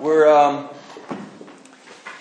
We're, um,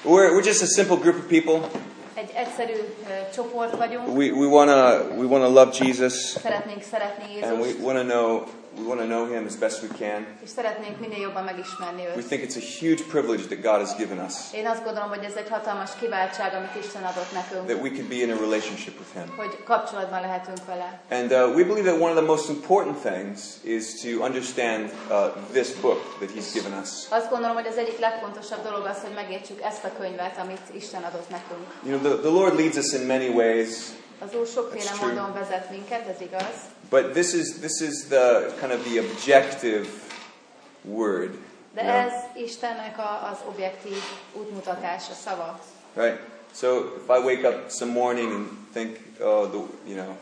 we're, we're just a simple group of people. Egy egyszerű ö, csoport vagyunk, We, we want to we wanna love Jesus, szeretnénk szeretni and we want to know, we want to know him as best we can. és szeretnénk minél jobban megismerni We őt. think it's a huge privilege that God has given us, Én azt gondolom, hogy ez egy hatalmas kiváltság, amit Isten adott that nekünk, we can be in a relationship with him. hogy kapcsolatban lehetünk vele. And uh, we believe that one of the most important things is to understand uh, this book that he's given us. Azt gondolom, hogy az egyik legfontosabb dolog az, hogy megértsük ezt a könyvet, amit Isten adott nekünk. You know, the, the Lord leads us in many ways, Az Úr sokféle That's true. módon vezet minket, ez igaz, but this is this is the kind of the objective word. de you know? ez Istennek a, az objektív útmutatás, a szava. Right? So if I wake up some morning and think, oh, the, you know,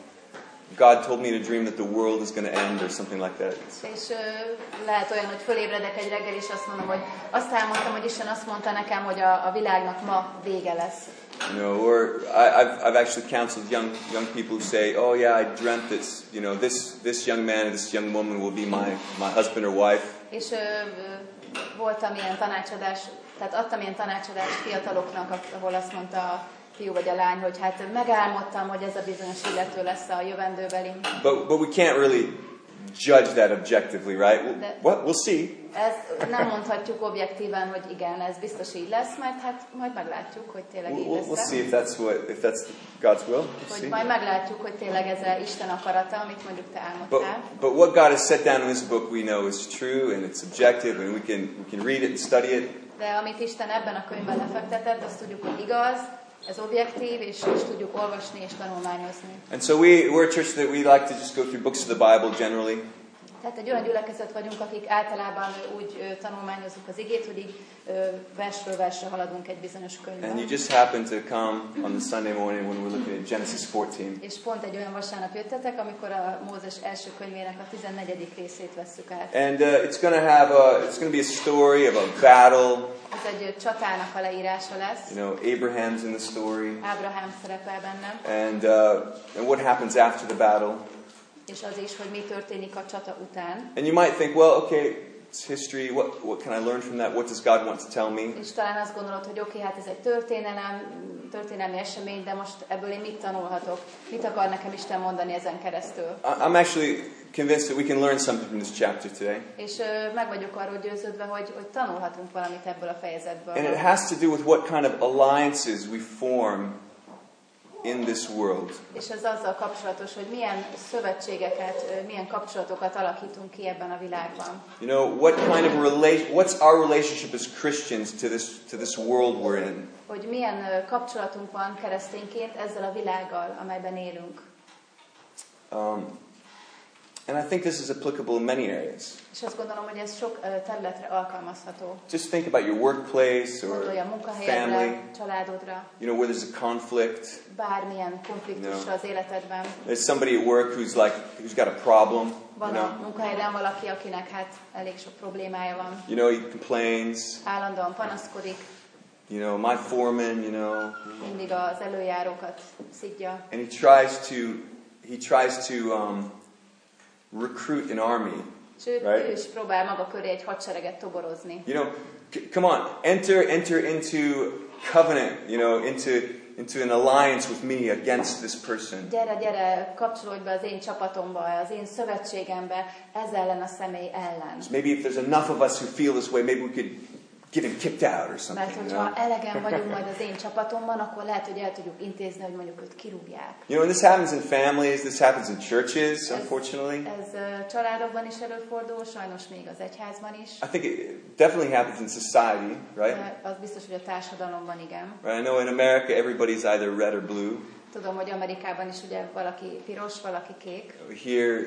God told me to dream that the world is going to end or something like that. És ö, lehet olyan, hogy fölébredek egy reggel, és azt mondom, hogy azt álmodtam, hogy Isten azt mondta nekem, hogy a, a világnak ma vége lesz. You know, or I, I've, I've actually counseled young young people who say, "Oh yeah, I dreamt that you know this this young man or this young woman will be my my husband or wife." És ö, voltam ilyen tanácsadás, tehát adtam ilyen tanácsadást fiataloknak, ahol azt mondta fiú vagy a lány, hogy hát megálmodtam, hogy ez a bizonyos illető lesz a jövendőbelim. But but we can't really judge that objectively, right? We'll, That- well, we'll see. Ez nem mondhatjuk objektíven, hogy igen, ez biztos így lesz, mert hát majd meglátjuk, hogy tényleg We'll, így we'll, we'll lesz. see if that's what if that's God's will. We'll Hogy see. majd meglátjuk, hogy tényleg ez a Isten akarata, amit mondjuk te But, álmodtál. but what God has set down in this book we know is true and it's objective and we can, we can read it and study it. De amit Isten ebben a könyvben lefektetett, azt tudjuk, hogy igaz, ez objektív, és, és tudjuk olvasni és tanulmányozni. And so we, we're a church that we like to just go through books of the Bible generally. Tehát egy olyan gyülekezet vagyunk, akik általában úgy tanulmányozzuk az igét, hogy így versről versre haladunk egy bizonyos And you könyvben. just happen to come on the Sunday morning when we're looking at Genesis 14. És pont egy olyan vasárnap jöttetek, amikor a Mózes első könyvének a 14. részét vesszük át. And uh, it's going to have a, it's going to be a story of a battle. Ez egy csatának a leírása lesz. You know, Abraham's in the story. Ábrahám szerepel bennem, And, uh, and what happens after the battle. És az is, hogy mi történik a csata után. And you might think, well, okay, it's history. What, what can I learn from that? What does God want to tell me? És talán azt gondolod, hogy oké, hát ez egy történelem, történelmi esemény, de most ebből én mit tanulhatok? Mit akar nekem Isten mondani ezen keresztül? I'm actually convinced that we can learn something from this chapter today. És ö, meg vagyok arról győződve, hogy, hogy tanulhatunk valamit ebből a fejezetből. And it has to do with what kind of alliances we form in this world. És ez azzal kapcsolatos, hogy milyen szövetségeket, milyen kapcsolatokat alakítunk ki ebben a világban. You know, what kind of relation, what's our relationship as Christians to this, to this world we're in? Hogy milyen kapcsolatunk van keresztényként ezzel a világgal, amelyben élünk. Um, and I think this is applicable in many areas. És azt gondolom, hogy ez sok területre alkalmazható. Just think about your workplace or Gondolj a family, családodra, you know, where there's a conflict. bármilyen konfliktusra az életedben. There's somebody at work who's like, who's got a problem, you Van know. a munkahelyen valaki, akinek hát elég sok problémája van. You know, he complains. Állandóan panaszkodik, You know, my foreman, you know, mindig az előjárókat szidja, and he tries to, he tries to um, recruit an army. ő, Right. ő is próbál maga köré egy hadsereget toborozni. You know, come on, enter, enter into covenant. You know, into into an alliance with me against this person. Gyere, gyere, kapcsolódj be az én csapatomba, az én szövetségembe, ez ellen a személy ellen. Maybe if there's enough of us who feel this way, maybe we could get him kicked out or Mert something. You hogyha know? elegen vagyunk majd az én csapatomban, akkor lehet, hogy el tudjuk intézni, hogy mondjuk őt kirúgják. You know, and this happens in families. This happens in churches, unfortunately. Ez ö, családokban is előfordul, sajnos még az egyházban is. I think it definitely happens in society, right? Az biztos, hogy a társadalomban igen. Right. I know in America everybody's either red or blue. Tudom, hogy Amerikában is ugye valaki piros, valaki kék, Here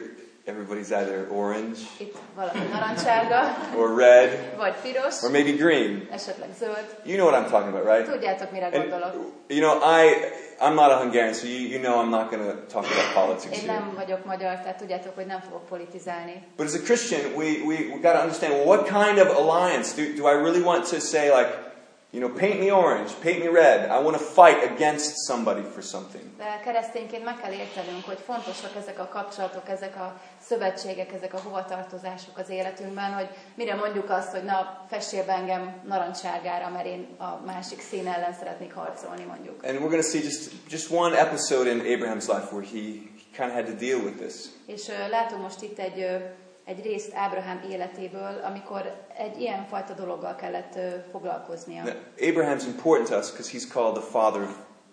everybody's either orange itt valaki narancsárga, or red vagy piros, or maybe green. esetleg zöld. You know what I'm talking about, right? Tudjátok, mire gondolok. you know, I I'm not a Hungarian, so you, you know I'm not going to talk about politics Én here. nem vagyok magyar, tehát tudjátok, hogy nem fogok politizálni. But as a Christian, we we we got to understand well, what kind of alliance do do I really want to say like, You know, paint me orange, paint me red. I want to fight against somebody for something. De keresztényként meg kell értenünk, hogy fontosak ezek a kapcsolatok, ezek a szövetségek, ezek a hovatartozások az életünkben, hogy mire mondjuk azt, hogy na, fessél be engem narancssárgára, mert én a másik szín ellen szeretnék harcolni, mondjuk. And we're going to see just, just one episode in Abraham's life where he, he kind of had to deal with this. És ö, látom most itt egy, ö, egy részt Ábrahám életéből, amikor egy ilyen fajta dologgal kellett foglalkoznia. Now, Abraham's important to us because he's called the father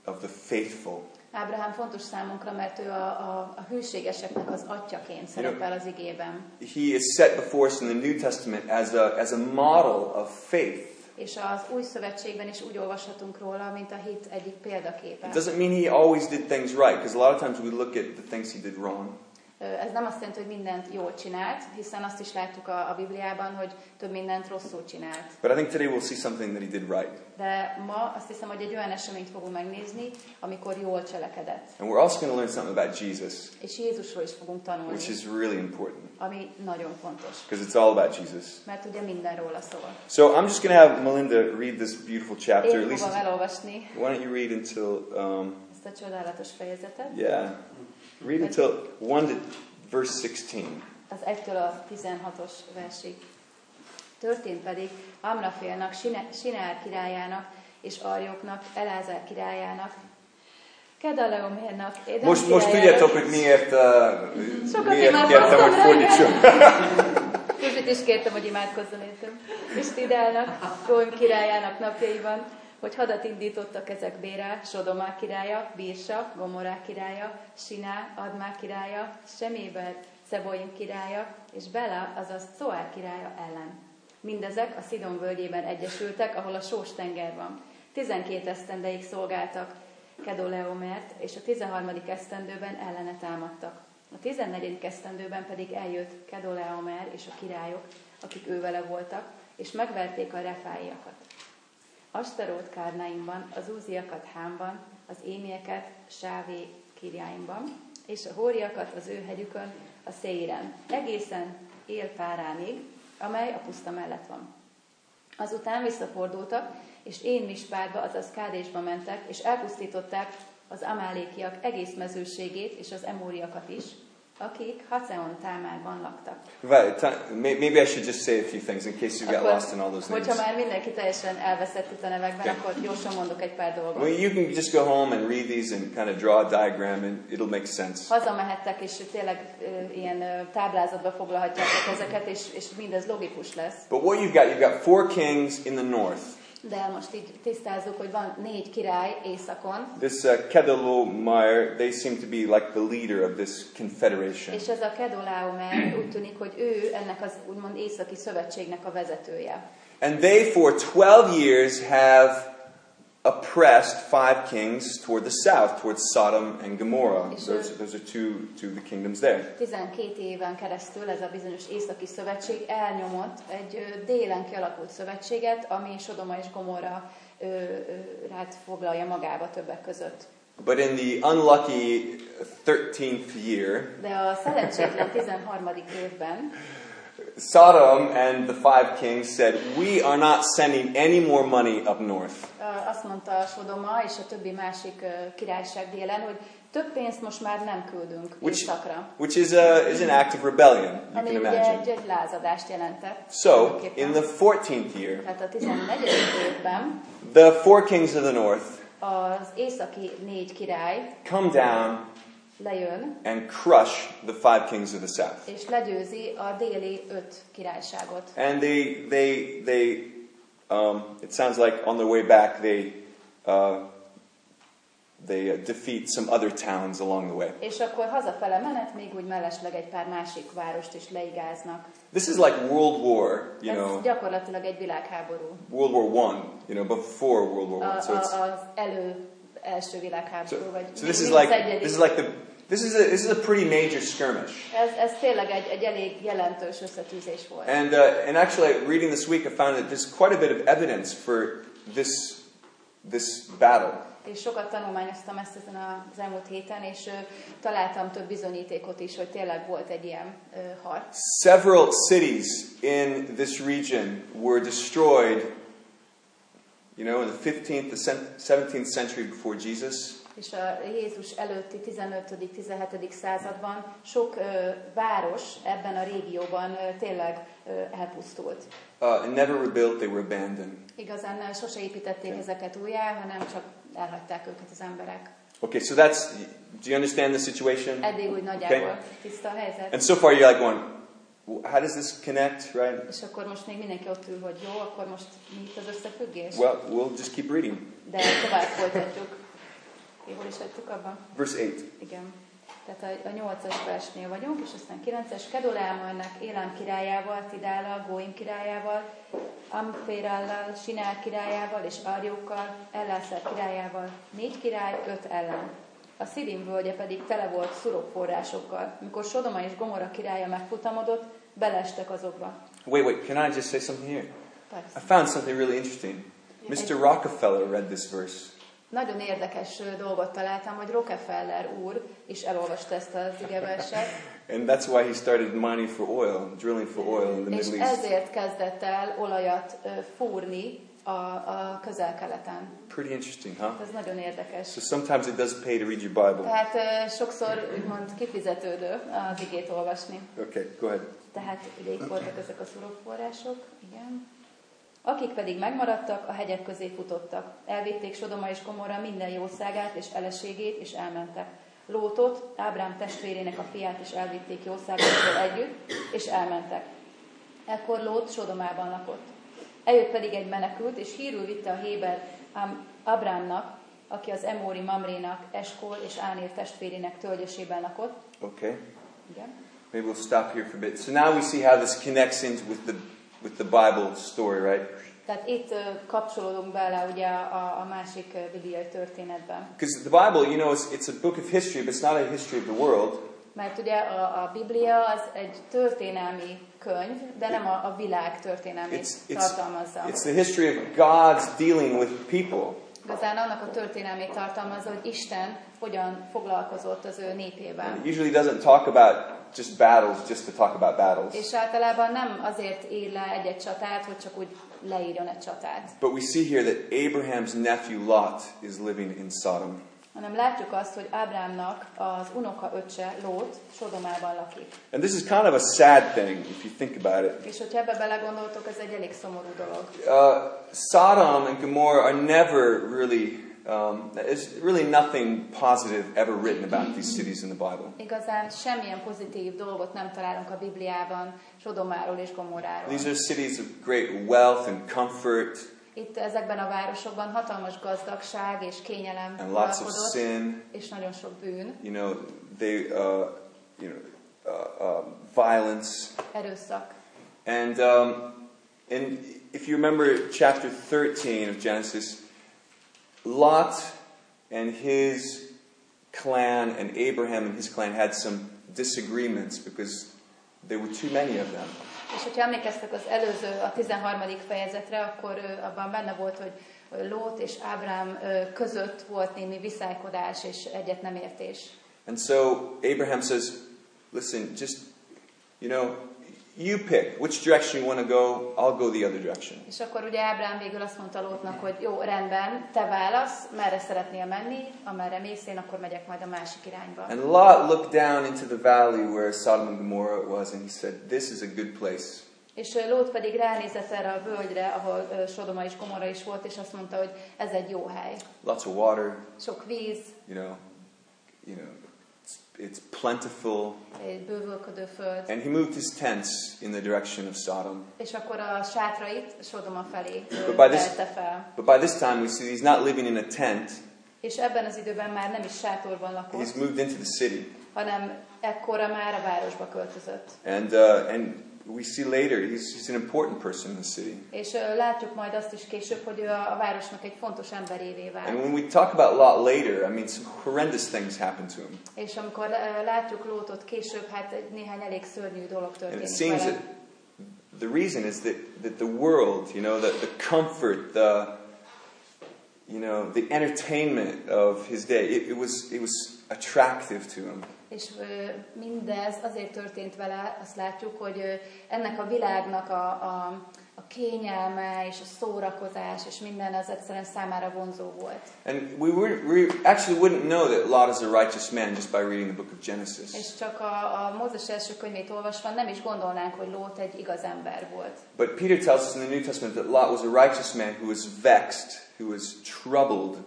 of the faithful. Ábrahám fontos számunkra, mert ő a, a, a hűségeseknek az atyaként szerepel az igében. He is set before us in the New Testament as a, as a model of faith. És az új szövetségben is úgy olvashatunk róla, mint a hit egyik példaképe. It doesn't mean he always did things right, because a lot of times we look at the things he did wrong. Ez nem azt jelenti, hogy mindent jól csinált, hiszen azt is látjuk a, a Bibliában, hogy több mindent rosszul csinált. But I think today we'll see something that he did right. De ma azt hiszem, hogy egy olyan eseményt fogunk megnézni, amikor jól cselekedett. And we're also going to learn something about Jesus, És Jézusról is fogunk tanulni, which is really important, ami nagyon fontos. because it's all about Jesus. Mert ugye minden róla szól. So I'm just going to have Melinda read this beautiful chapter. At Én fogom elolvasni why don't you read until, um, ezt a csodálatos fejezetet. yeah, read until 1 to verse 16. az 1-től a 16-os versig. Történt pedig Amrafélnak, Sinár királyának és Arjoknak, Elázár királyának, Kedaleomernak, Éden Most, most tudjátok, hogy miért, uh, Sokat miért kértem, hogy rá, fordítsuk. Kuzsit is kértem, hogy imádkozzon értem. És Tidálnak, Róm királyának napjaiban, hogy hadat indítottak ezek Bérá, Sodomá királya, Bírsa, Gomorá királya, Siná, Admá királya, Seméber, Szeboim királya, és Bela, azaz Coár királya ellen. Mindezek a Szidon völgyében egyesültek, ahol a sós tenger van. Tizenkét esztendeig szolgáltak Kedoleomert, és a tizenharmadik esztendőben ellene támadtak. A tizennegyedik esztendőben pedig eljött Kedoleomer és a királyok, akik ő vele voltak, és megverték a refáiakat. Astarót Kárnáimban, az Úziakat Hámban, az Émieket Sávé kirjáimban, és a Hóriakat az ő hegyükön, a Széiren, egészen Élpáránig, amely a puszta mellett van. Azután visszafordultak, és én Mispárba, azaz Kádésba mentek, és elpusztították az amálékiak egész mezőségét és az emóriakat is, akik Haceon támárban laktak. Right, maybe I should just say a few things in case you got lost in all those names. hogyha már mindenki teljesen elveszett itt a nevekben, Okay. akkor gyorsan mondok egy pár dolgot. Well, you can just go home and read these and kind of draw a diagram, and it'll make sense. Hazamehettek, és tényleg ö, ilyen ö, táblázatba foglalhatjátok ezeket, és, és mindez logikus lesz. But what you've got, you've got four kings in the north. De most így tisztázzuk, hogy van négy király északon, This uh, Kedorlaomer, they seem to be like the leader of this confederation. és ez a Kedolaomer úgy tűnik, hogy ő ennek az úgymond északi szövetségnek a vezetője. And they, for 12 years, have oppressed five kings toward the south, towards Sodom and Gomorrah. Those, those are two, two of the kingdoms there. 12 éven keresztül ez a bizonyos északi szövetség elnyomott egy délen kialakult szövetséget, ami Sodoma és Gomorra hát foglalja magába többek között. But in the unlucky 13th year, De a szerencsétlen 13. évben Sodom and the five kings said, We are not sending any more money up north. azt mondta Sodoma és a többi másik királyság délen, hogy több pénzt most már nem küldünk Which, északra. which is, a, is an act of rebellion, you Ami can imagine. egy, egy lázadást jelentett. So, in the 14th year, Tehát a 14. évben the four kings of the north az északi négy király come down lejön, and crush the five kings of the south. és legyőzi a déli öt királyságot. And they, they, they um, it sounds like on their way back, they, uh, they uh, defeat some other towns along the way. És akkor hazafele menet még úgy mellesleg egy pár másik várost is leigáznak. This is like World War, you Ez know, gyakorlatilag egy világháború. World War One, you know, before World War A, One. So it's az elő első so, világháború, vagy so this is like this is like the this is a this is a pretty major skirmish. Ez, ez tényleg egy, egy elég jelentős összetűzés volt. And uh, and actually, reading this week, I found that there's quite a bit of evidence for this this battle. És sokat tanulmányoztam ezt ezen az elmúlt héten, és ö, találtam több bizonyítékot is, hogy tényleg volt egy ilyen ö, harc. Several cities in this region were destroyed, You know, in the 15th, the 17th century before Jesus, És a Jézus előtti 15.-17. században sok város ebben a régióban tényleg elpusztult. uh, never rebuilt, they were abandoned. Igazán sose építették ezeket újjá, hanem csak elhagyták őket az emberek. Okay, so that's, do you understand the situation? Eddig úgy nagyjából Okay. tiszta a helyzet. And so far you're like going, "Well, how does this connect, right? És akkor most még mindenki ott ül, hogy jó, akkor most mi itt az összefüggés? Well, we'll just keep reading. De tovább folytatjuk. Hol is hagytuk abban? Verse 8. Igen. Tehát a, a 8-as versnél vagyunk, és aztán 9-es. Kedolámalnak Élám királyával, Tidállal, Góim királyával, Amférállal, Sinál királyával és Arjókkal, Ellászer királyával. Négy király, öt ellen. A Szidim völgye pedig tele volt szurokforrásokkal. Mikor Sodoma és Gomora királya megfutamodott, belestek azokba. Wait, wait, can I just say something here? I Persze. found something really interesting. Mr. Rockefeller read this verse. Nagyon érdekes dolgot találtam, hogy Rockefeller úr is elolvasta ezt az igeverset, And that's why he started mining for oil, drilling for oil in the és Middle East. ezért kezdett el olajat fúrni a, a közel-keleten. Pretty interesting, huh? Ez nagyon érdekes. So sometimes it does pay to read your Bible. Tehát sokszor úgymond kifizetődő az igét olvasni. Okay, go ahead. Tehát ugye itt voltak ezek a szurokforrások, igen. Akik pedig megmaradtak, a hegyek közé futottak. Elvitték Sodoma és Komorra minden jószágát és eleségét, és elmentek. Lótot, Ábrám testvérének a fiát is elvitték jószágától együtt, és elmentek. Ekkor Lót Sodomában lakott. Eljött pedig egy menekült, és hírül vitte a Héber Abrámnak, aki az Emóri Mamrénak, Eskol és Ánér testvérének tölgyesében lakott. Okay. Igen. Maybe we'll stop here for a bit. So now we see how this connects into with the with the Bible story, right? Tehát itt kapcsolódunk bele ugye a, a másik bibliai történetben. Because the Bible, you know, it's, it's a book of history, but it's not a history of the world. Mert ugye a, a Biblia az egy történelmi könyv, de nem a, a világ történelmét It's, it's, tartalmazza. it's the history of God's dealing with people. Igazán annak a történelmét tartalmazza, hogy Isten hogyan foglalkozott az ő népével. It usually doesn't talk about just battles, just to talk about battles. És általában nem azért ír le egy-egy csatát, hogy csak úgy leírjon egy csatát, But we see here that Abraham's nephew Lot is living in Sodom. Hanem látjuk azt, hogy Ábrámnak az unoka öccse Lót Sodomában lakik. And this is kind of a sad thing if you think about it. És hogyha ebbe belegondoltok, ez egy elég szomorú dolog. Uh, Sodom and Gomorrah are never really, um, there's really nothing positive ever written about these cities in the Bible. Igazán semmilyen pozitív dolgot nem találunk a Bibliában Sodomáról és Gomoráról. These are cities of great wealth and comfort Itt ezekben a városokban hatalmas gazdagság és kényelem and lots of sin. és nagyon sok bűn, You know, they, uh, you know, uh, uh, violence. erőszak. And, um, and if you remember chapter 13 of Genesis, Lot and his clan and Abraham and his clan had some disagreements because there were too many of them. És hogyha emlékeztek az előző, a 13. fejezetre, akkor abban benne volt, hogy Lót és Ábrám között volt némi viszálykodás és egyet. And so Abraham says, Listen, just, you know, you pick which direction you want to go, I'll go the other direction. És akkor ugye Ábrám végül azt mondta Lótnak, hogy jó, rendben, te válasz, merre szeretnél menni, amerre mész, én akkor megyek majd a másik irányba. And Lot looked down into the valley where Sodom and Gomorrah was, and he said, This is a good place. És Lót pedig ránézett erre a völgyre, ahol Sodoma és Gomorra is volt, és azt mondta, hogy ez egy jó hely. Lots of water, Sok víz, you know, you know, it's, plentiful. And he moved his tents in the direction of Sodom. But by this-. But by this time, we see he's not living in a tent, És ebben az időben már nem is sátorban he's lakott, moved into the city. hanem ekkora már a városba költözött. And, uh, and we see later, he's, he's an important person in the city. És látjuk majd azt is később, hogy ő a, a városnak egy fontos emberévé And when we talk about Lot later, I mean, some horrendous things happen to him. És amikor látjuk Lótot később, hát néhány elég szörnyű dolog And it seems vele. that the reason is that, that the world, you know, the, the comfort, the, you know, the entertainment of his day, it, it, was, it was attractive to him. És mindez azért történt vele, azt látjuk, hogy ennek a világnak a, a, a kényelme és a szórakozás és minden az egyszerűen számára vonzó volt. And we, were, we actually wouldn't know that Lot is a righteous man just by reading the book of Genesis. És csak a, a Mózes első könyvét olvasva nem is gondolnánk, hogy Lót egy igaz ember volt. But Peter tells us in the New Testament that Lot was a righteous man who was vexed, who was troubled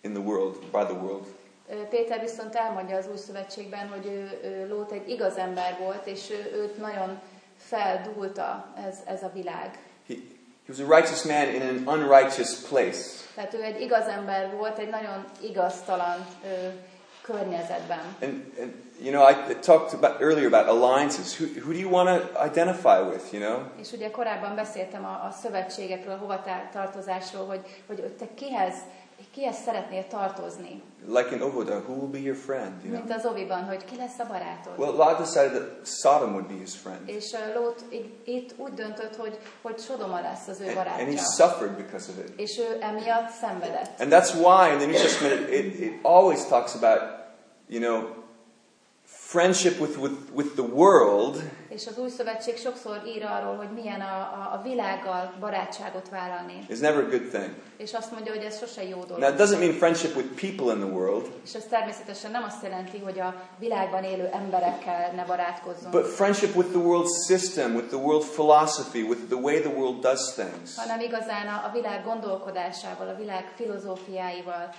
in the world, by the world. Péter viszont elmondja az új szövetségben, hogy ő, ő Lót egy igaz ember volt, és ő, őt nagyon feldúlta ez, ez a világ. He, he was a righteous man in an unrighteous place. Tehát ő egy igaz ember volt egy nagyon igaztalan ö, környezetben. And, and you know, I talked about earlier about alliances. Who, who do you want to identify with, you know? És ugye korábban beszéltem a, a szövetségekről, a hova tá- tartozásról, hogy, hogy te kihez, kihez szeretnél tartozni. Like in Ohoda, who will be your friend, you know? Mint az Oviban, hogy ki lesz a barátod. Well, Lot decided that Sodom would be his friend. És uh, Lót í- itt úgy döntött, hogy, hogy Sodoma lesz az ő And, and he barátja. suffered because of it. És ő emiatt szenvedett. And that's why in the New Testament it, it always talks about, you know, friendship with, with, with the world És az új szövetség sokszor ír arról, hogy milyen a, a, a világgal barátságot vállalni. is never a good thing. És azt mondja, hogy ez sose jó dolog. Now, it doesn't mean friendship with people in the world, És ez természetesen nem azt jelenti, hogy a világban élő emberekkel ne barátkozzunk, but friendship with the world system, with the world philosophy, with the way the world does things. hanem igazán a, a világ gondolkodásával, a világ filozófiáival,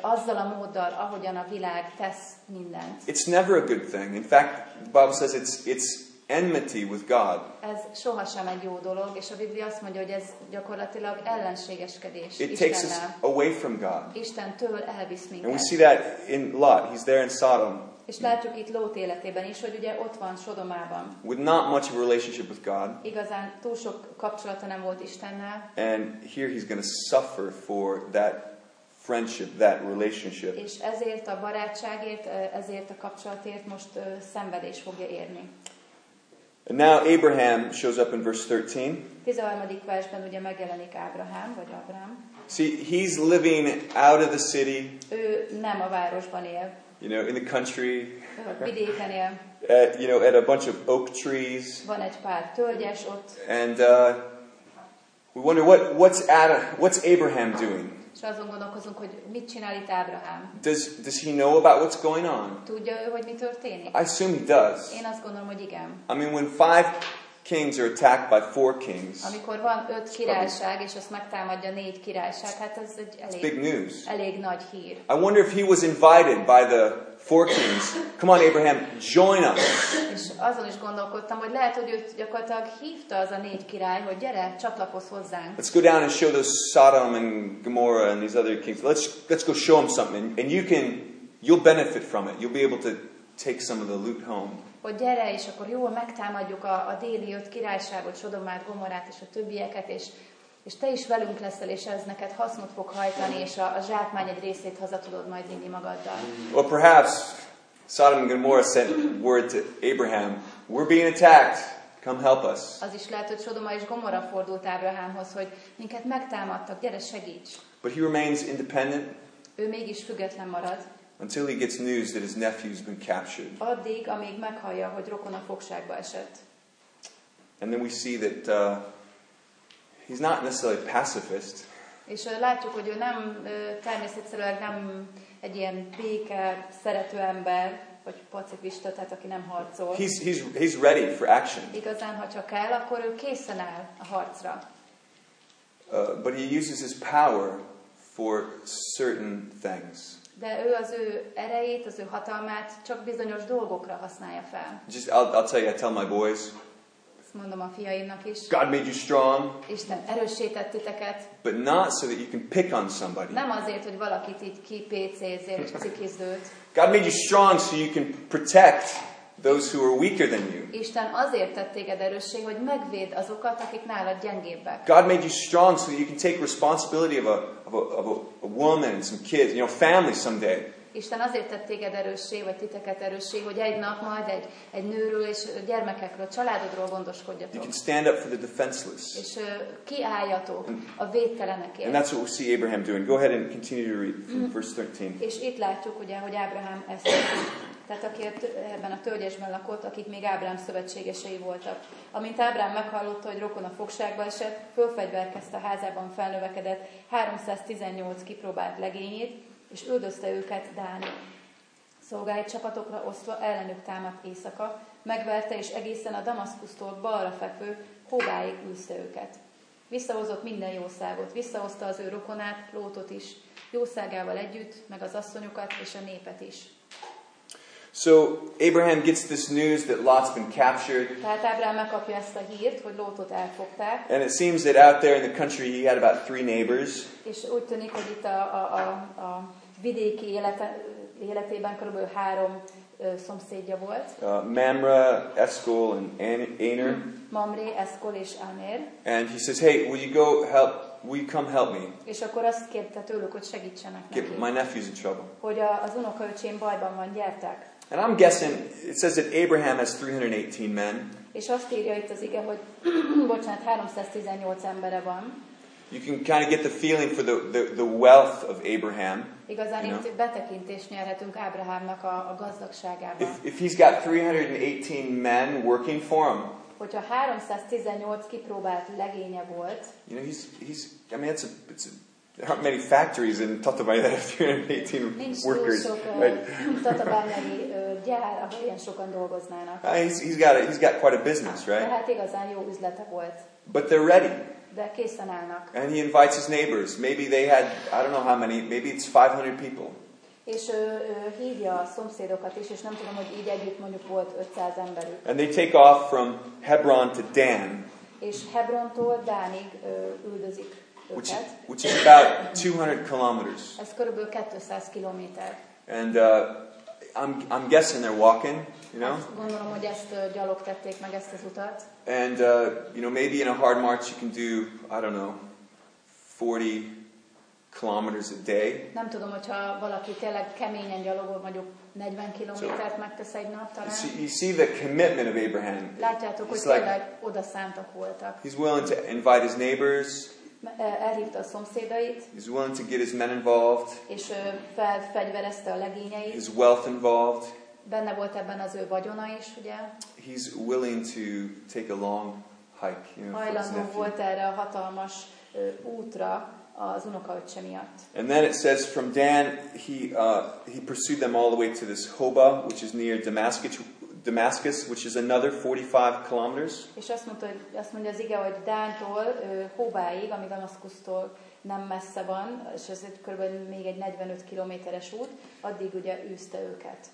azzal a móddal, ahogyan a világ tesz mindent. It's never a good thing. In fact, the Bible says it's, it's enmity with God. Ez sohasem egy jó dolog, és a Biblia azt mondja, hogy ez gyakorlatilag ellenségeskedés It takes us away from God. Istentől elvisz And we minket. see that in Lot. He's there in Sodom És látjuk itt Lót életében is, hogy ugye ott van Sodomában. with not much of a relationship with God. Igazán túl sok kapcsolata nem volt Istennel, And here he's going to suffer for that friendship, that relationship. és ezért a barátságért, ezért a kapcsolatért most szenvedés fogja érni. And now Abraham shows up in verse 13. 13. versben ugye megjelenik Ábrahám, vagy Ábrám. See, he's living out of the city, Ő nem a városban él, you know, in the country, vidéken él, at, you know, at a bunch of oak trees. van egy pár tölgyes ott, And uh, we wonder what, what's, Ad, what's Abraham doing? És azon gondolkozunk, hogy mit csinál itt Ábrahám. Does, does he know about what's going on? Tudja ő, hogy mi történik? I assume he does. Én azt gondolom, hogy igen. I mean, when five kings are attacked by four kings, Amikor van öt királyság, és azt megtámadja négy királyság, hát ez egy it's big elég, news. elég nagy hír. I wonder if he was invited by the four kings. Come on, Abraham, join us. És azon is gondolkodtam, hogy lehet, hogy őt gyakorlatilag hívta az a négy király, hogy gyere, csatlakozz hozzánk. Let's go down and show those Sodom and Gomorrah and these other kings. Let's let's go show them something, and you can you'll benefit from it. You'll be able to take some of the loot home. hogy gyere, és akkor jól megtámadjuk a, a déli öt királyságot, Sodomát, Gomorát és a többieket, és, és te is velünk leszel, és ez neked hasznot fog hajtani, és a, a zsákmány egy részét haza tudod majd vinni magaddal. Or perhaps Sodom and Gomorrah sent word to Abraham, "We're being attacked. Come help us." Az is lehet, hogy Sodoma és Gomora fordult Ábrahámhoz, hogy minket megtámadtak, gyere segíts. But he remains independent Ő mégis független marad, until he gets news that his nephew's been captured. addig, amíg meghallja, hogy rokona fogságba esett. And then we see that uh, he's not necessarily pacifist. És látjuk, hogy ő nem, ö, természetszerűleg nem egy ilyen béke, szerető ember, vagy pacifista, tehát aki nem harcol. He's, he's, he's ready for action. Igazán, ha csak kell, akkor ő készen áll a harcra. Uh, but he uses his power for certain things. De ő az ő erejét, az ő hatalmát csak bizonyos dolgokra használja fel. Just, I'll, I'll tell you, I tell my boys, Ezt mondom a fiaimnak is. God made you strong, Isten erősített titeket, but not so that you can pick on somebody. nem azért, hogy valakit így kipécézzél és cikizd őt. God made you strong so you can protect those who are weaker than you. Isten azért tett téged erőssé, hogy megvéd azokat, akik nálad gyengébbek. God made you strong so that you can take responsibility of a, of a, of a, a woman and some kids, you know, family someday. Isten azért tett téged erőssé, vagy titeket erőssé, hogy egy nap majd egy, egy nőről és gyermekekről, családodról You gondoskodjatok. can stand up for the defenseless. És ö, kiálljatok a védtelenekért. And that's what we see Abraham doing. Go ahead and continue to read from verse 13. És itt látjuk ugye, hogy Ábrahám ezt tehát aki ebben a tölgyesben lakott, akik még Ábrám szövetségesei voltak. Amint Ábrám meghallotta, hogy rokon a fogságba esett, fölfegyverkezte a házában felnövekedett 318 kipróbált legényét, és üldözte őket Dáni. Szolgái csapatokra osztva ellenük támadt éjszaka, megverte és egészen a Damaszkusztól balra fekvő Hóbáig űzte őket. Visszahozott minden jószágot, visszahozta az ő rokonát, Lótot is, jószágával együtt, meg az asszonyokat és a népet is. So Abraham gets this news that Lot's been captured. Tehát Ábrám megkapja ezt a hírt, hogy Lótot elfogták. And it seems that out there in the country he had about three neighbors. És úgy tűnik, hogy itt a, a, a, a vidéki élete, életében körülbelül három szomszédja volt. Uh, Mamre, Eskol, and An- Aner. Mamré, Eszkol és Anér. And he says, hey, will you go help, will you come help me? És akkor azt kérte tőlük, hogy segítsenek neki. my nephew's in trouble. Hogy a, az unokaöcsém bajban van, gyertek. And I'm guessing, it says that Abraham has 318 men. És azt írja itt az ige, hogy bocsánat, 318 embere van. You can kind of get the feeling for the, the, the wealth of Abraham. Igazán You itt betekintést nyerhetünk Ábrahámnak a, a gazdagságába. If, if he's got 318 men working for him, Hogyha 318 kipróbált legénye volt, you know, he's, he's I mean, it's a, it's a, there aren't many factories in Tatabány that have 318 nincs túl workers. sok Right? uh, tatabányai uh, gyár, ahol ilyen sokan dolgoznának. Uh, he's, he's, got a, he's got quite a business, right? Tehát igazán jó üzlete volt. But they're ready. De készen állnak. And he invites his neighbors. Maybe they had, I don't know how many, maybe it's 500 people. És ő, ő hívja a szomszédokat is, és nem tudom, hogy így együtt mondjuk volt 500 emberük. And they take off from Hebron to Dan, És Hebrontól Dánig ö, üldözik which, őket. which is about 200 kilometers. Ez körülbelül 200 kilométer. And uh, I'm, I'm guessing they're walking, you know? Gondolom, hogy ezt gyalog tették meg ezt az utat. And, uh, you know, maybe in a hard march you can do, I don't know, 40 kilometers a day. Nem tudom, hogyha valaki tényleg keményen gyalogol, mondjuk 40 kilométert megtesz egy nap talán. see, you see the commitment of Abraham. Látjátok, hogy tényleg oda szántak voltak. he's willing to invite his neighbors, Elhívta a szomszédait, he's willing to get his men involved, és felfegyverezte a legényeit. his wealth involved. Benne volt ebben az ő vagyona is, ugye? He's willing to take a long hike, you know, Hajlandó volt erre a hatalmas ö, útra az unokaöccse miatt. And then it says from Dan, he, uh, he pursued them all the way to this Hoba, which is near Damascus, Damascus, which is another 45 kilometers. És azt, mondta, hogy, azt mondja az ige, hogy Dántól ö, Hóbáig, ami Damaszkusztól nem messze van, és ez kb. még egy 45 kilométeres út, addig ugye űzte őket.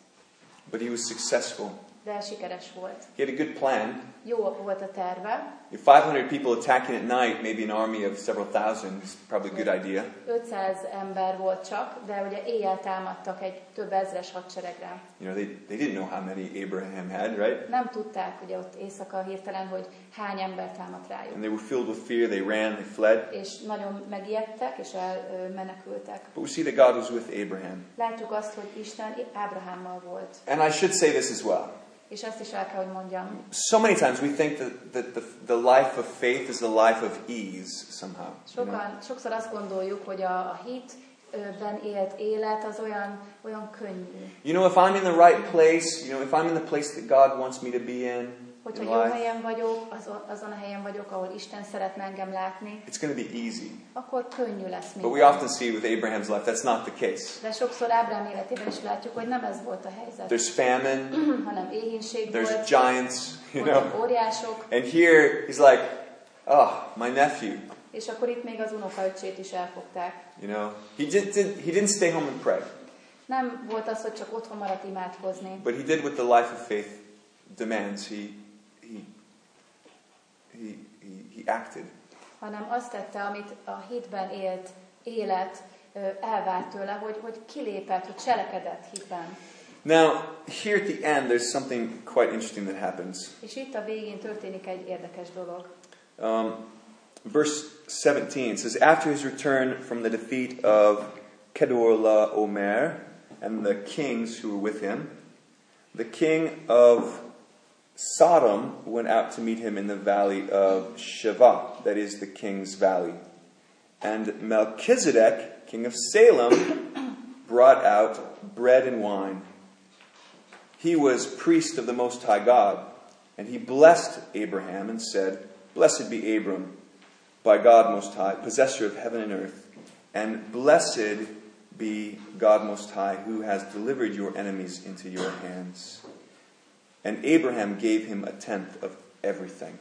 But he was successful. De sikeres volt. He had a good plan. Jó volt a terve. If 500 people attacking at night, maybe an army of several thousand is probably a good idea. 500 ember volt csak, de ugye éjjel támadtak egy több ezres hadseregre. You know, they, they didn't know how many Abraham had, right? Nem tudták ugye ott éjszaka hirtelen, hogy hány ember támadt rájuk. And they were filled with fear. They ran, they fled. És nagyon megijedtek, és elmenekültek. But we see that God was with Abraham. Látjuk azt, hogy Isten Ábrahámmal volt. And I should say this as well. És azt is el kell, hogy mondjam. So many times we think that, that the, the life of faith is the life of ease somehow. you know? Sokan, sokszor azt gondoljuk, hogy a, a hitben élt élet az olyan, olyan könnyű. You know, if I'm in the right place, you know, if I'm in the place that God wants me to be in, Hogyha jó helyen vagyok, azon, azon a helyen vagyok, ahol Isten szeretne engem látni, it's going to be easy. akkor könnyű lesz But we minden. often see with Abraham's life, that's not the case. De sokszor Ábrám életében is látjuk, hogy nem ez volt a helyzet, There's famine, hanem éhínség there's volt, giants, you know. óriások, And here he's like, oh, my nephew, és akkor itt még az unokaöcsét is elfogták. you know. He, did, did, he didn't stay home and pray, Nem volt az, hogy csak otthon maradt imádkozni, but he did what the life of faith demands. He, he, he, he acted. hanem azt tette, amit a hitben élt élet elvárt tőle, hogy, hogy kilépett, hogy cselekedett hitben. Now, here at the end, there's something quite interesting that happens. És itt a végén történik egy érdekes dolog. Um, verse 17 says, After his return from the defeat of Kedorla Omer and the kings who were with him, the king of Sodom went out to meet him in the valley of Shiva, that is the king's valley. And Melchizedek, king of Salem, brought out bread and wine. he was priest of the Most High God, and he blessed Abraham and said, Blessed be Abram by God Most High, possessor of heaven and earth, and blessed be God Most High, who has delivered your enemies into your hands. And Abraham gave him a tenth of everything.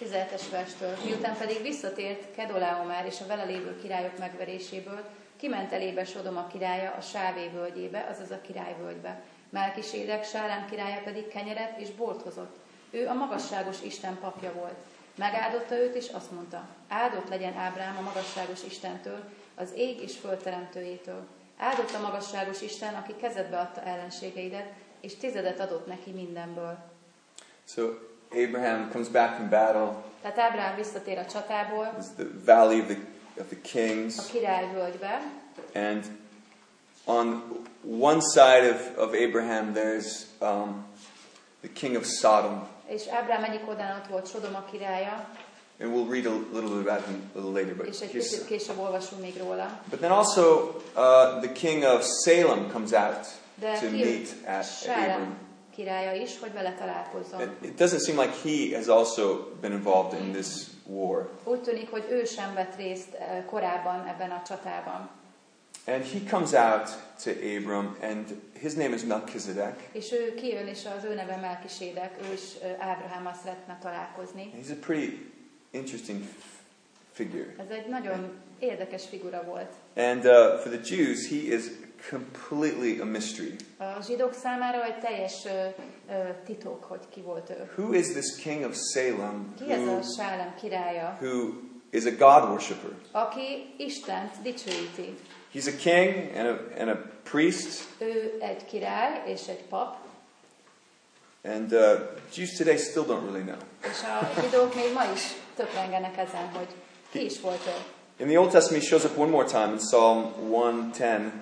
17-es verstől. Miután pedig visszatért Kedolaomár és a vele lévő királyok megveréséből, kiment elébe Sodoma királya a Sávé völgyébe, azaz a királyvölgybe. Melkisédek, Sálám királya pedig kenyeret és bort hozott. Ő a magasságos Isten papja volt. Megáldotta őt, és azt mondta, áldott legyen Ábrám a magasságos Istentől, az ég és föld teremtőjétől. Áldott a magasságos Isten, aki kezedbe adta ellenségeidet, és tizedet adott neki mindenből. So Abraham comes back from battle. Tehát Ábrám visszatér a csatából, It's the valley of the, of the kings. a királyvölgybe, And on one side of, of Abraham, there's um, the king of Sodom. és Ábrám egyik oldalán ott volt Sodoma királya, And we'll read a little bit about him a little later. But, és egy kicsit később olvasunk még róla. but then also, uh, the king of Salem comes out De to meet at Abram. királya is, hogy vele találkozzon. It, doesn't seem like he has also been involved in this war. Úgy tűnik, hogy ő sem vett részt eh, korábban ebben a csatában. And he comes out to Abram, and his name is Melchizedek. És ő kijön, és az ő neve Melkisédek, ő is eh, Ábrahámmal szeretne találkozni. He's a pretty interesting figure. Ez egy nagyon érdekes figura volt. And uh, for the Jews, he is completely a mystery. A zsidók számára egy teljes ö, titok, hogy ki volt ő. Who is this king of Salem Ki ez a Sálem királya, who is a God worshiper? aki Istent dicsőíti. He's a king and a, and a priest, Ő egy király és egy pap, and uh, Jews today still don't really know. és a zsidók még ma is töprengenek ezen, hogy ki is volt ő. In the Old Testament, he shows up one more time in Psalm 110,